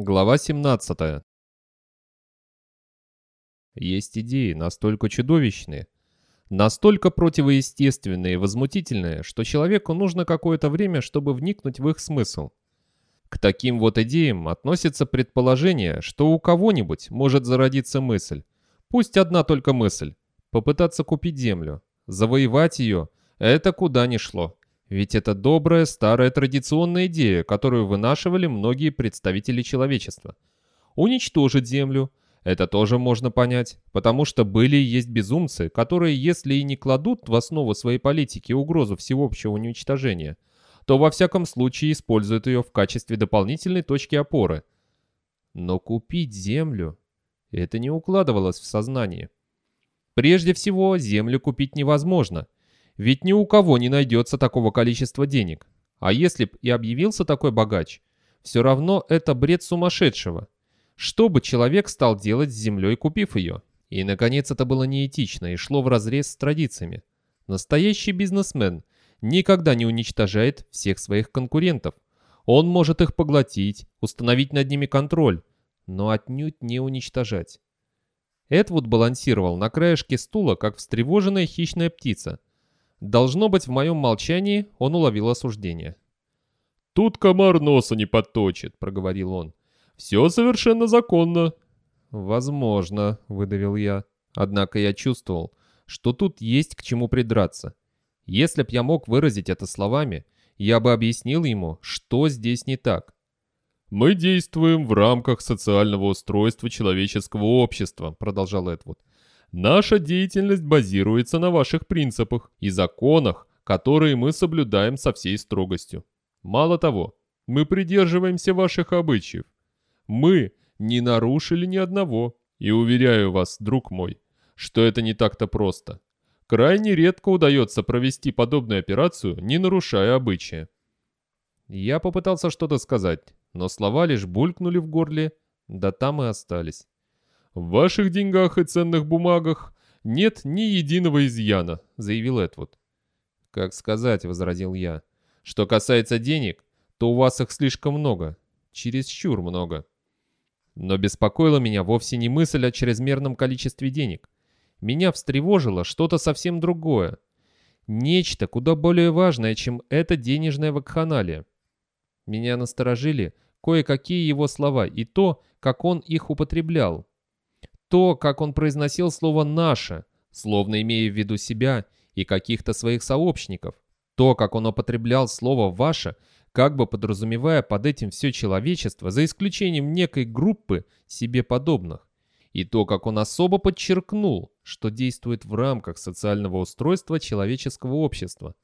Глава 17. Есть идеи настолько чудовищные, настолько противоестественные и возмутительные, что человеку нужно какое-то время, чтобы вникнуть в их смысл. К таким вот идеям относится предположение, что у кого-нибудь может зародиться мысль, пусть одна только мысль, попытаться купить землю, завоевать ее, это куда ни шло. Ведь это добрая, старая традиционная идея, которую вынашивали многие представители человечества. Уничтожить Землю – это тоже можно понять, потому что были и есть безумцы, которые, если и не кладут в основу своей политики угрозу всеобщего уничтожения, то во всяком случае используют ее в качестве дополнительной точки опоры. Но купить Землю – это не укладывалось в сознание. Прежде всего, Землю купить невозможно – ведь ни у кого не найдется такого количества денег. А если б и объявился такой богач, все равно это бред сумасшедшего. Что бы человек стал делать с землей, купив ее? И, наконец, это было неэтично и шло вразрез с традициями. Настоящий бизнесмен никогда не уничтожает всех своих конкурентов. Он может их поглотить, установить над ними контроль, но отнюдь не уничтожать. Эдвуд балансировал на краешке стула, как встревоженная хищная птица – Должно быть, в моем молчании он уловил осуждение. «Тут комар носа не подточит», — проговорил он. «Все совершенно законно». «Возможно», — выдавил я. Однако я чувствовал, что тут есть к чему придраться. Если б я мог выразить это словами, я бы объяснил ему, что здесь не так. «Мы действуем в рамках социального устройства человеческого общества», — продолжал Эдвуд. Наша деятельность базируется на ваших принципах и законах, которые мы соблюдаем со всей строгостью. Мало того, мы придерживаемся ваших обычаев. Мы не нарушили ни одного, и уверяю вас, друг мой, что это не так-то просто. Крайне редко удается провести подобную операцию, не нарушая обычаи. Я попытался что-то сказать, но слова лишь булькнули в горле, да там и остались. «В ваших деньгах и ценных бумагах нет ни единого изъяна», — заявил Эдвуд. «Как сказать», — возразил я. «Что касается денег, то у вас их слишком много. Чересчур много». Но беспокоила меня вовсе не мысль о чрезмерном количестве денег. Меня встревожило что-то совсем другое. Нечто куда более важное, чем это денежная вакханалия. Меня насторожили кое-какие его слова и то, как он их употреблял. То, как он произносил слово «наше», словно имея в виду себя и каких-то своих сообщников. То, как он употреблял слово «ваше», как бы подразумевая под этим все человечество, за исключением некой группы себе подобных. И то, как он особо подчеркнул, что действует в рамках социального устройства человеческого общества.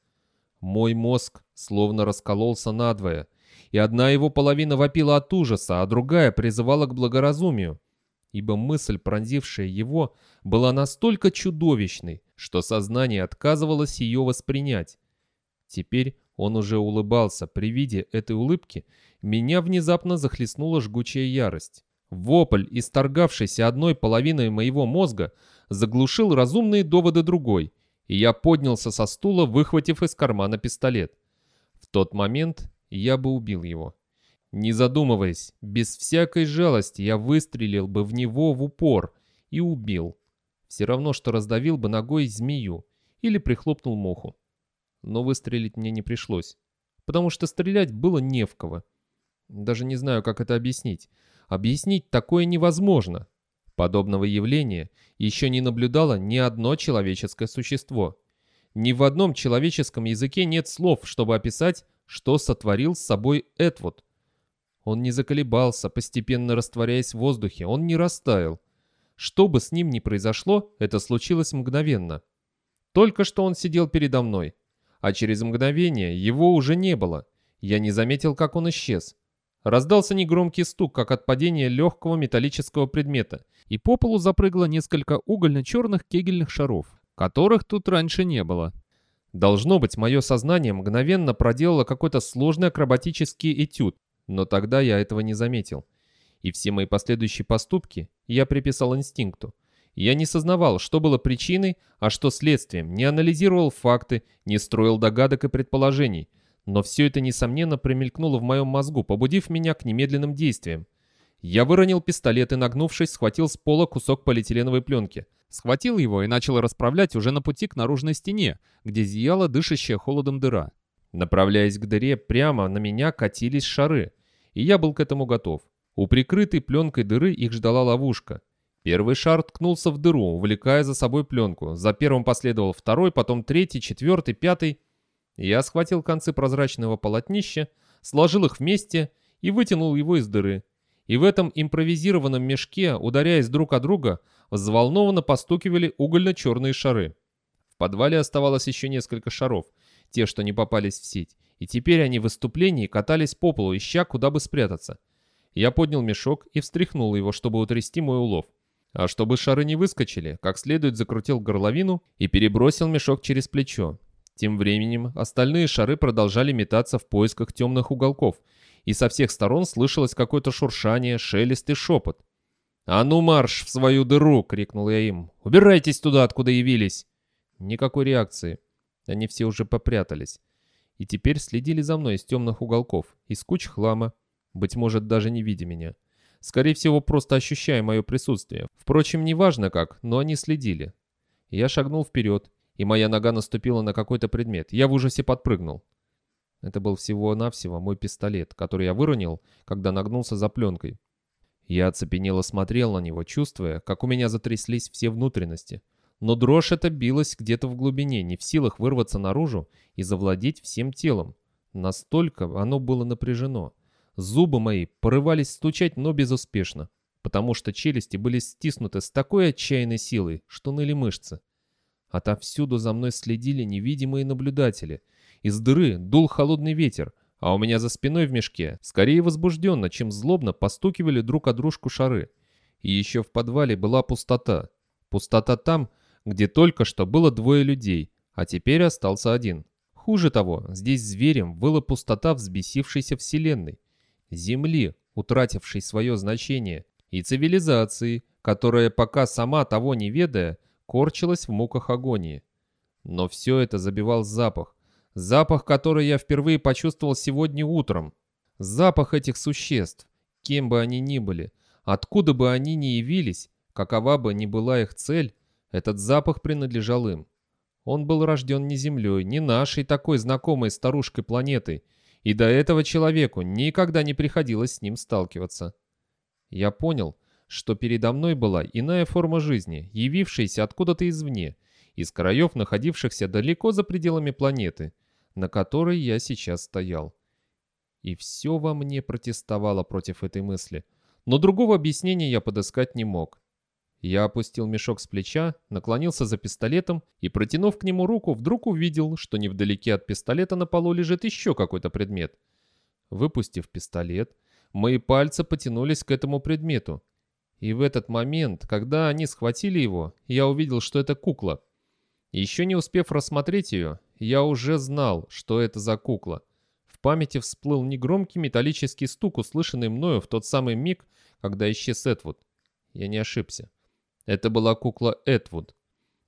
Мой мозг словно раскололся надвое, и одна его половина вопила от ужаса, а другая призывала к благоразумию ибо мысль, пронзившая его, была настолько чудовищной, что сознание отказывалось ее воспринять. Теперь он уже улыбался. При виде этой улыбки меня внезапно захлестнула жгучая ярость. Вопль, исторгавшийся одной половиной моего мозга, заглушил разумные доводы другой, и я поднялся со стула, выхватив из кармана пистолет. В тот момент я бы убил его. Не задумываясь, без всякой жалости я выстрелил бы в него в упор и убил. Все равно, что раздавил бы ногой змею или прихлопнул муху. Но выстрелить мне не пришлось, потому что стрелять было не в кого. Даже не знаю, как это объяснить. Объяснить такое невозможно. Подобного явления еще не наблюдало ни одно человеческое существо. Ни в одном человеческом языке нет слов, чтобы описать, что сотворил с собой Эдвуд. Он не заколебался, постепенно растворяясь в воздухе, он не растаял. Что бы с ним ни произошло, это случилось мгновенно. Только что он сидел передо мной, а через мгновение его уже не было. Я не заметил, как он исчез. Раздался негромкий стук, как от падения легкого металлического предмета, и по полу запрыгало несколько угольно-черных кегельных шаров, которых тут раньше не было. Должно быть, мое сознание мгновенно проделало какой-то сложный акробатический этюд, но тогда я этого не заметил. И все мои последующие поступки я приписал инстинкту. Я не сознавал, что было причиной, а что следствием, не анализировал факты, не строил догадок и предположений. Но все это, несомненно, промелькнуло в моем мозгу, побудив меня к немедленным действиям. Я выронил пистолет и, нагнувшись, схватил с пола кусок полиэтиленовой пленки. Схватил его и начал расправлять уже на пути к наружной стене, где зияла дышащая холодом дыра. Направляясь к дыре, прямо на меня катились шары, и я был к этому готов. У прикрытой пленкой дыры их ждала ловушка. Первый шар ткнулся в дыру, увлекая за собой пленку. За первым последовал второй, потом третий, четвертый, пятый. Я схватил концы прозрачного полотнища, сложил их вместе и вытянул его из дыры и в этом импровизированном мешке, ударяясь друг о друга, взволнованно постукивали угольно-черные шары. В подвале оставалось еще несколько шаров, те, что не попались в сеть, и теперь они в выступлении катались по полу, ища, куда бы спрятаться. Я поднял мешок и встряхнул его, чтобы утрясти мой улов. А чтобы шары не выскочили, как следует закрутил горловину и перебросил мешок через плечо. Тем временем остальные шары продолжали метаться в поисках темных уголков – и со всех сторон слышалось какое-то шуршание, шелест и шепот. «А ну марш в свою дыру!» — крикнул я им. «Убирайтесь туда, откуда явились!» Никакой реакции. Они все уже попрятались. И теперь следили за мной из темных уголков, из куч хлама, быть может, даже не видя меня. Скорее всего, просто ощущая мое присутствие. Впрочем, неважно как, но они следили. Я шагнул вперед, и моя нога наступила на какой-то предмет. Я в ужасе подпрыгнул. Это был всего-навсего мой пистолет, который я выронил, когда нагнулся за пленкой. Я оцепенело смотрел на него, чувствуя, как у меня затряслись все внутренности. Но дрожь эта билась где-то в глубине, не в силах вырваться наружу и завладеть всем телом. Настолько оно было напряжено. Зубы мои порывались стучать, но безуспешно, потому что челюсти были стиснуты с такой отчаянной силой, что ныли мышцы. Отовсюду за мной следили невидимые наблюдатели — из дыры дул холодный ветер, а у меня за спиной в мешке, скорее возбужденно, чем злобно, постукивали друг о дружку шары. И еще в подвале была пустота. Пустота там, где только что было двое людей, а теперь остался один. Хуже того, здесь зверем была пустота взбесившейся вселенной. Земли, утратившей свое значение, и цивилизации, которая пока сама того не ведая, корчилась в муках агонии. Но все это забивал запах, Запах, который я впервые почувствовал сегодня утром. Запах этих существ, кем бы они ни были, откуда бы они ни явились, какова бы ни была их цель, этот запах принадлежал им. Он был рожден не Землей, не нашей такой знакомой старушкой планетой, и до этого человеку никогда не приходилось с ним сталкиваться. Я понял, что передо мной была иная форма жизни, явившаяся откуда-то извне, из краев, находившихся далеко за пределами планеты – на которой я сейчас стоял. И все во мне протестовало против этой мысли, но другого объяснения я подыскать не мог. Я опустил мешок с плеча, наклонился за пистолетом и, протянув к нему руку, вдруг увидел, что невдалеке от пистолета на полу лежит еще какой-то предмет. Выпустив пистолет, мои пальцы потянулись к этому предмету. И в этот момент, когда они схватили его, я увидел, что это кукла. Еще не успев рассмотреть ее, я уже знал, что это за кукла. В памяти всплыл негромкий металлический стук, услышанный мною в тот самый миг, когда исчез Этвуд. Я не ошибся. Это была кукла Этвуд.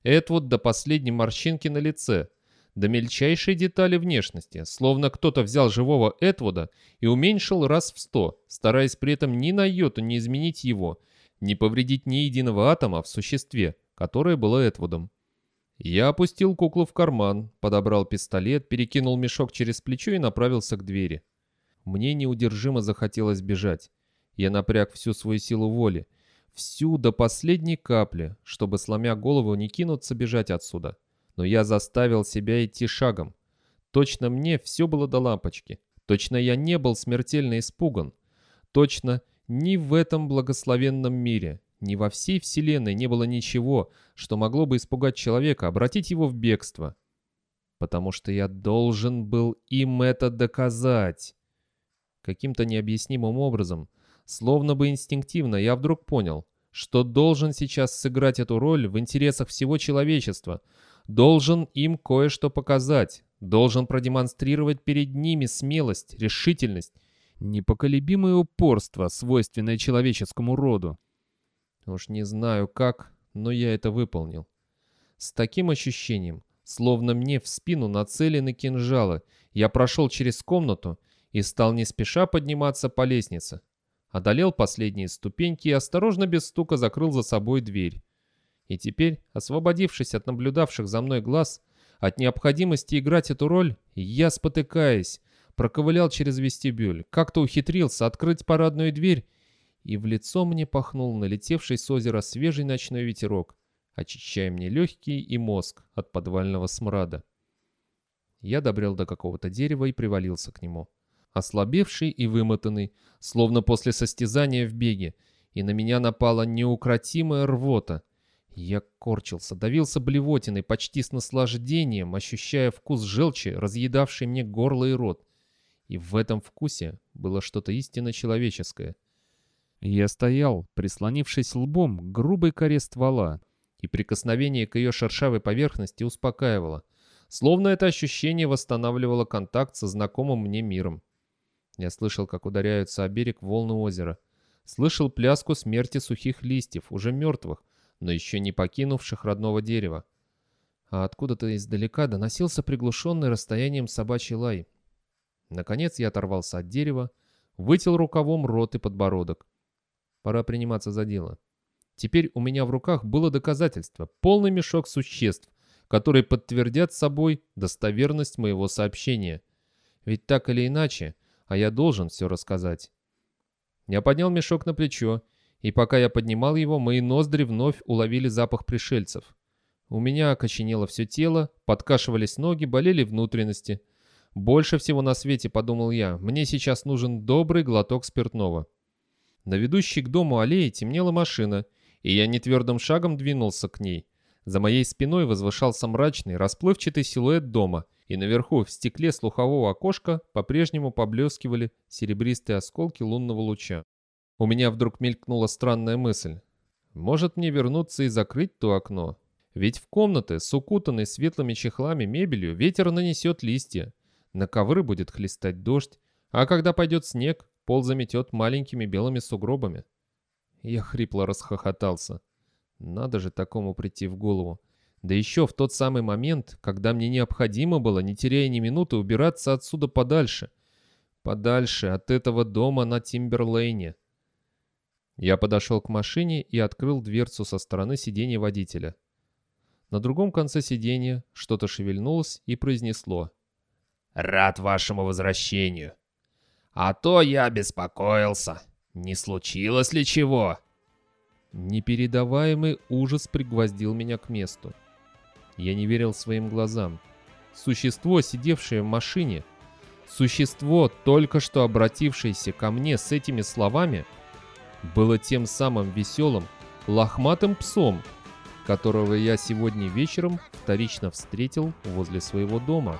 Этвуд до последней морщинки на лице, до мельчайшей детали внешности, словно кто-то взял живого Этвуда и уменьшил раз в сто, стараясь при этом ни на йоту не изменить его, не повредить ни единого атома в существе, которое было Этвудом. Я опустил куклу в карман, подобрал пистолет, перекинул мешок через плечо и направился к двери. Мне неудержимо захотелось бежать. Я напряг всю свою силу воли, всю до последней капли, чтобы, сломя голову, не кинуться бежать отсюда. Но я заставил себя идти шагом. Точно мне все было до лампочки. Точно я не был смертельно испуган. Точно ни в этом благословенном мире, ни во всей вселенной не было ничего, что могло бы испугать человека, обратить его в бегство. Потому что я должен был им это доказать. Каким-то необъяснимым образом, словно бы инстинктивно, я вдруг понял, что должен сейчас сыграть эту роль в интересах всего человечества, должен им кое-что показать, должен продемонстрировать перед ними смелость, решительность, непоколебимое упорство, свойственное человеческому роду. Уж не знаю как, но я это выполнил. С таким ощущением, словно мне в спину нацелены кинжалы, я прошел через комнату и стал не спеша подниматься по лестнице. Одолел последние ступеньки и осторожно без стука закрыл за собой дверь. И теперь, освободившись от наблюдавших за мной глаз, от необходимости играть эту роль, я, спотыкаясь, проковылял через вестибюль, как-то ухитрился открыть парадную дверь, и в лицо мне пахнул налетевший с озера свежий ночной ветерок, очищая мне легкие и мозг от подвального смрада. Я добрел до какого-то дерева и привалился к нему. Ослабевший и вымотанный, словно после состязания в беге, и на меня напала неукротимая рвота. Я корчился, давился блевотиной, почти с наслаждением, ощущая вкус желчи, разъедавший мне горло и рот. И в этом вкусе было что-то истинно человеческое. Я стоял, прислонившись лбом к грубой коре ствола, и прикосновение к ее шершавой поверхности успокаивало, словно это ощущение восстанавливало контакт со знакомым мне миром. Я слышал, как ударяются о берег волны озера, слышал пляску смерти сухих листьев, уже мертвых, но еще не покинувших родного дерева. А откуда-то издалека доносился приглушенный расстоянием собачий лай. Наконец я оторвался от дерева, вытел рукавом рот и подбородок. Пора приниматься за дело. Теперь у меня в руках было доказательство, полный мешок существ, которые подтвердят собой достоверность моего сообщения. Ведь так или иначе, а я должен все рассказать. Я поднял мешок на плечо, и пока я поднимал его, мои ноздри вновь уловили запах пришельцев. У меня окоченело все тело, подкашивались ноги, болели внутренности. Больше всего на свете, подумал я, мне сейчас нужен добрый глоток спиртного. На ведущей к дому аллее темнела машина, и я нетвердым шагом двинулся к ней. За моей спиной возвышался мрачный, расплывчатый силуэт дома, и наверху в стекле слухового окошка по-прежнему поблескивали серебристые осколки лунного луча. У меня вдруг мелькнула странная мысль. Может мне вернуться и закрыть то окно? Ведь в комнаты с укутанной светлыми чехлами мебелью ветер нанесет листья. На ковры будет хлестать дождь, а когда пойдет снег, пол заметет маленькими белыми сугробами. Я хрипло расхохотался. Надо же такому прийти в голову. Да еще в тот самый момент, когда мне необходимо было, не теряя ни минуты, убираться отсюда подальше. Подальше от этого дома на Тимберлейне. Я подошел к машине и открыл дверцу со стороны сиденья водителя. На другом конце сиденья что-то шевельнулось и произнесло. «Рад вашему возвращению. А то я беспокоился. Не случилось ли чего?» Непередаваемый ужас пригвоздил меня к месту. Я не верил своим глазам. Существо, сидевшее в машине, существо, только что обратившееся ко мне с этими словами, было тем самым веселым, лохматым псом, которого я сегодня вечером вторично встретил возле своего дома.